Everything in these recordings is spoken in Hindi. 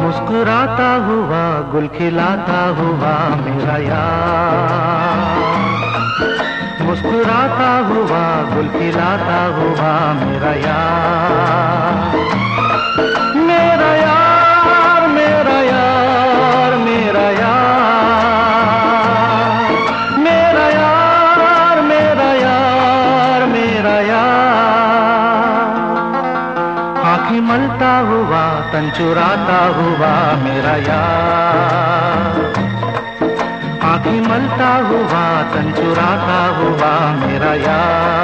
मुस्कुराता हुआ गुल खिलाता हुआ मेरा यार। मुस्कुराता हुआ गुल खिलाता हुआ मेरा यार। मेरा यार मेरा यार मेरा यार। मेरा यार मेरा यार मेरा यार। आँखें मलता हुआ तन चुराता हुआ मेरा यार। आँखें मलता हुआ तन चुराता हुआ मेरा यार।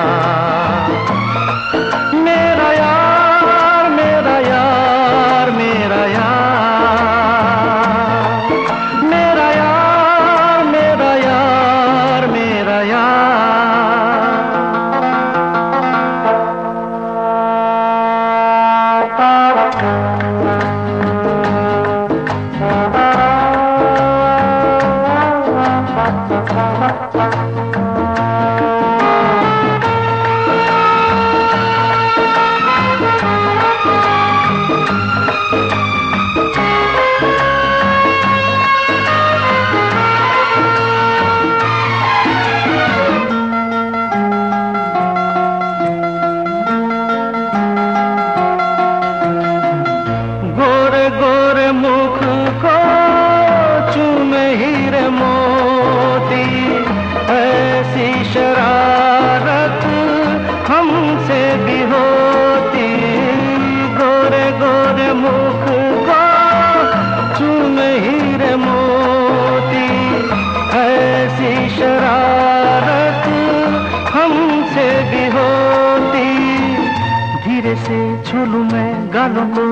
छूलू मैं गालों को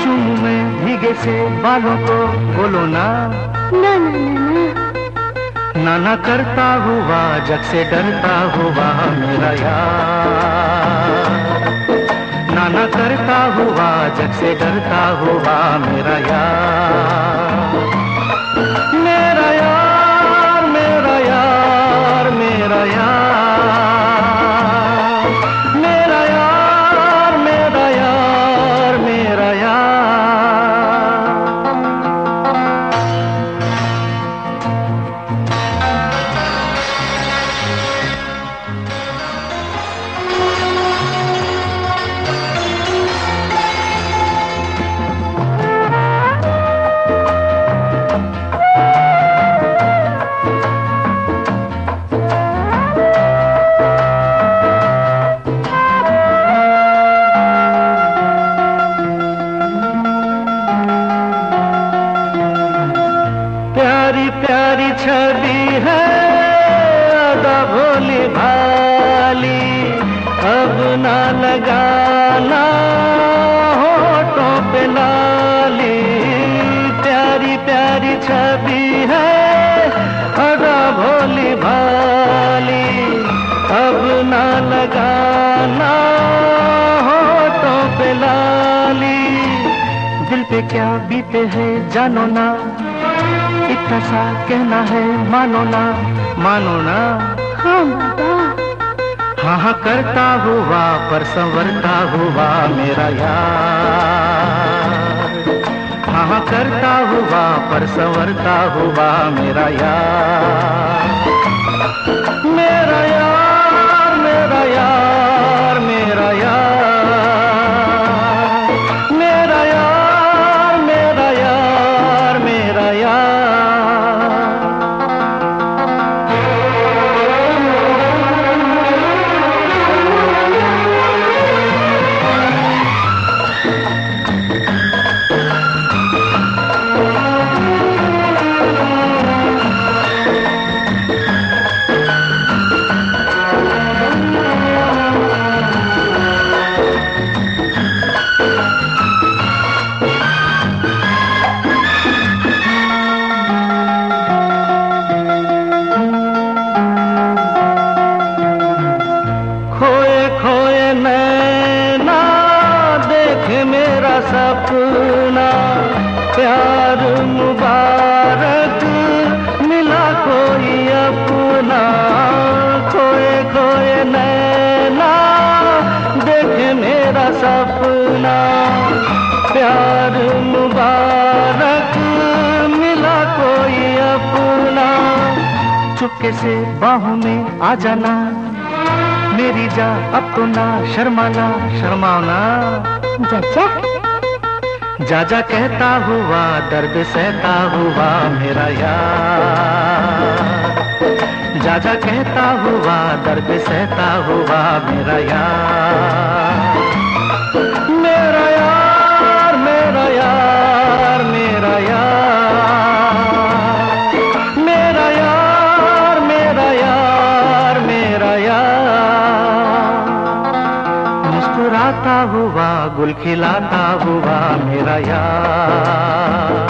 चूमू मैं भीगे से बालों को बोलो ना। ना ना ना ना। नाना करता हुआ जग से डरता हुआ मेरा यार। नाना करता हुआ जग से डरता हुआ मेरा यार। मेरा यार मेरा यार मेरा यार। प्यारी छवि है अदा भोली भाली। अब ना लगाना होठों पे लाली प्यारी प्यारी छवि है अदा भोली भाली। अब ना लगाना होठों पे लाली दिल पे क्या बीते है, जानो ना। इतना सा कहना है मानो ना। मानो ना। हाँ बाबा हाँ हाँ करता हुआ पर संवरता हुआ मेरा यार। हाँ हाँ करता हुआ पर संवरता हुआ मेरा यार। सपना, प्यार मुबारक, मिला कोई अपना, खोए खोए नैना, देख मेरा सपना। प्यार मुबारक, मिला कोई अपना। चुपके से बाहों में आ जाना, मेरी जा अब तो ना शर्माना शर्माना। जचा जा जा कहता हुआ, दर्द सहता हुआ मेरा यार। जा जा कहता हुआ, दर्द सहता हुआ मेरा यार। मुस्कुराता हुआ गुल खिलाता हुआ मेरा यार।